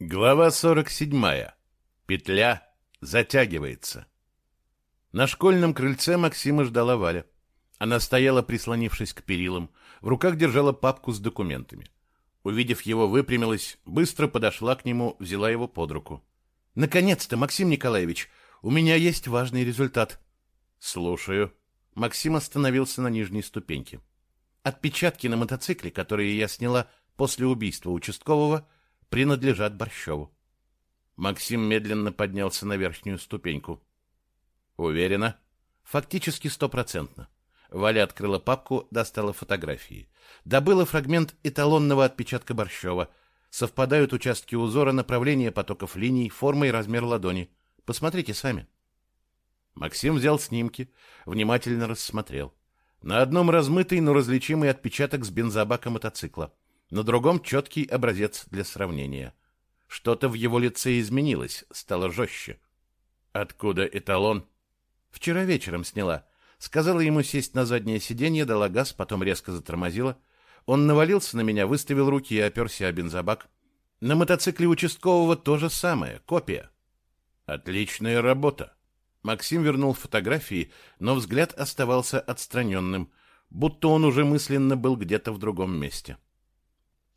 Глава 47. Петля затягивается. На школьном крыльце Максима ждала Валя. Она стояла, прислонившись к перилам, в руках держала папку с документами. Увидев его, выпрямилась, быстро подошла к нему, взяла его под руку. «Наконец-то, Максим Николаевич, у меня есть важный результат». «Слушаю». Максим остановился на нижней ступеньке. «Отпечатки на мотоцикле, которые я сняла после убийства участкового, — принадлежат Борщеву. Максим медленно поднялся на верхнюю ступеньку. Уверена? Фактически стопроцентно. Валя открыла папку, достала фотографии. Добыла фрагмент эталонного отпечатка Борщева. Совпадают участки узора, направления потоков линий, форма и размер ладони. Посмотрите сами. Максим взял снимки, внимательно рассмотрел. На одном размытый, но различимый отпечаток с бензобака мотоцикла на другом четкий образец для сравнения. Что-то в его лице изменилось, стало жестче. Откуда эталон? Вчера вечером сняла. Сказала ему сесть на заднее сиденье, дала газ, потом резко затормозила. Он навалился на меня, выставил руки и оперся о бензобак. На мотоцикле участкового то же самое, копия. Отличная работа. Максим вернул фотографии, но взгляд оставался отстраненным, будто он уже мысленно был где-то в другом месте. —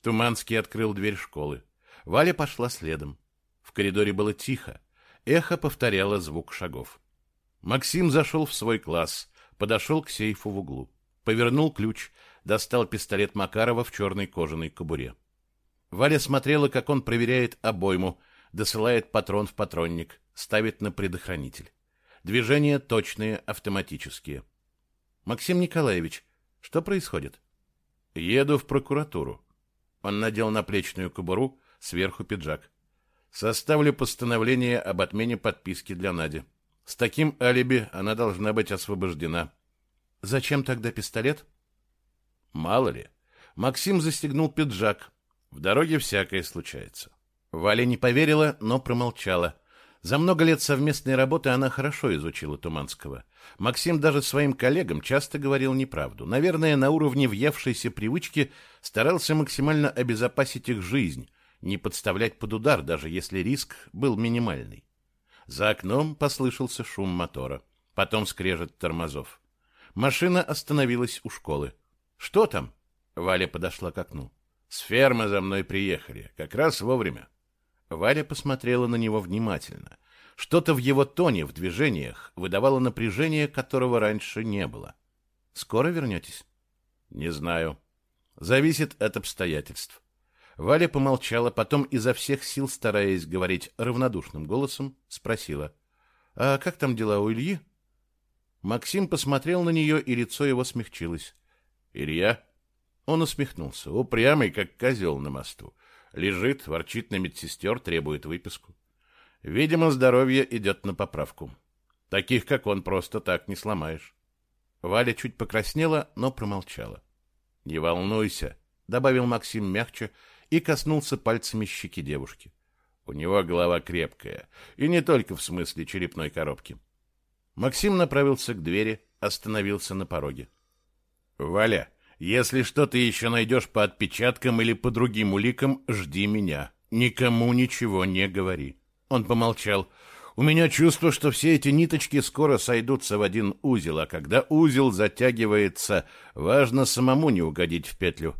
Туманский открыл дверь школы. Валя пошла следом. В коридоре было тихо. Эхо повторяло звук шагов. Максим зашел в свой класс, подошел к сейфу в углу. Повернул ключ, достал пистолет Макарова в черной кожаной кобуре. Валя смотрела, как он проверяет обойму, досылает патрон в патронник, ставит на предохранитель. Движения точные, автоматические. Максим Николаевич, что происходит? Еду в прокуратуру. Он надел наплечную кобуру, сверху пиджак. Составлю постановление об отмене подписки для Нади. С таким алиби она должна быть освобождена. Зачем тогда пистолет? Мало ли. Максим застегнул пиджак. В дороге всякое случается. Валя не поверила, но промолчала. За много лет совместной работы она хорошо изучила Туманского. Максим даже своим коллегам часто говорил неправду. Наверное, на уровне въевшейся привычки старался максимально обезопасить их жизнь, не подставлять под удар, даже если риск был минимальный. За окном послышался шум мотора, потом скрежет тормозов. Машина остановилась у школы. «Что там?» Валя подошла к окну. «С фермы за мной приехали, как раз вовремя». Валя посмотрела на него внимательно. Что-то в его тоне, в движениях выдавало напряжение, которого раньше не было. «Скоро вернетесь?» «Не знаю. Зависит от обстоятельств». Валя помолчала, потом изо всех сил, стараясь говорить равнодушным голосом, спросила. «А как там дела у Ильи?» Максим посмотрел на нее, и лицо его смягчилось. «Илья?» Он усмехнулся, упрямый, как козел на мосту. Лежит, ворчит на медсестер, требует выписку. Видимо, здоровье идет на поправку. Таких, как он, просто так не сломаешь. Валя чуть покраснела, но промолчала. — Не волнуйся, — добавил Максим мягче и коснулся пальцами щеки девушки. У него голова крепкая, и не только в смысле черепной коробки. Максим направился к двери, остановился на пороге. — Валя, если что-то еще найдешь по отпечаткам или по другим уликам, жди меня. Никому ничего не говори. Он помолчал. У меня чувство, что все эти ниточки скоро сойдутся в один узел, а когда узел затягивается, важно самому не угодить в петлю.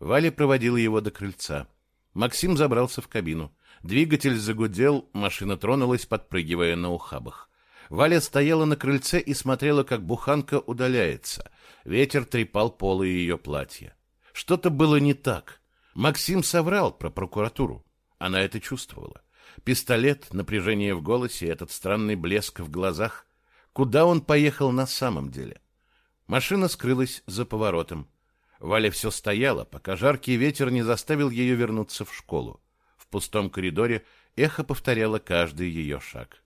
Валя проводила его до крыльца. Максим забрался в кабину. Двигатель загудел, машина тронулась, подпрыгивая на ухабах. Валя стояла на крыльце и смотрела, как буханка удаляется. Ветер трепал полы ее платья. Что-то было не так. Максим соврал про прокуратуру. Она это чувствовала. Пистолет, напряжение в голосе, этот странный блеск в глазах. Куда он поехал на самом деле? Машина скрылась за поворотом. Валя все стояла, пока жаркий ветер не заставил ее вернуться в школу. В пустом коридоре эхо повторяло каждый ее шаг.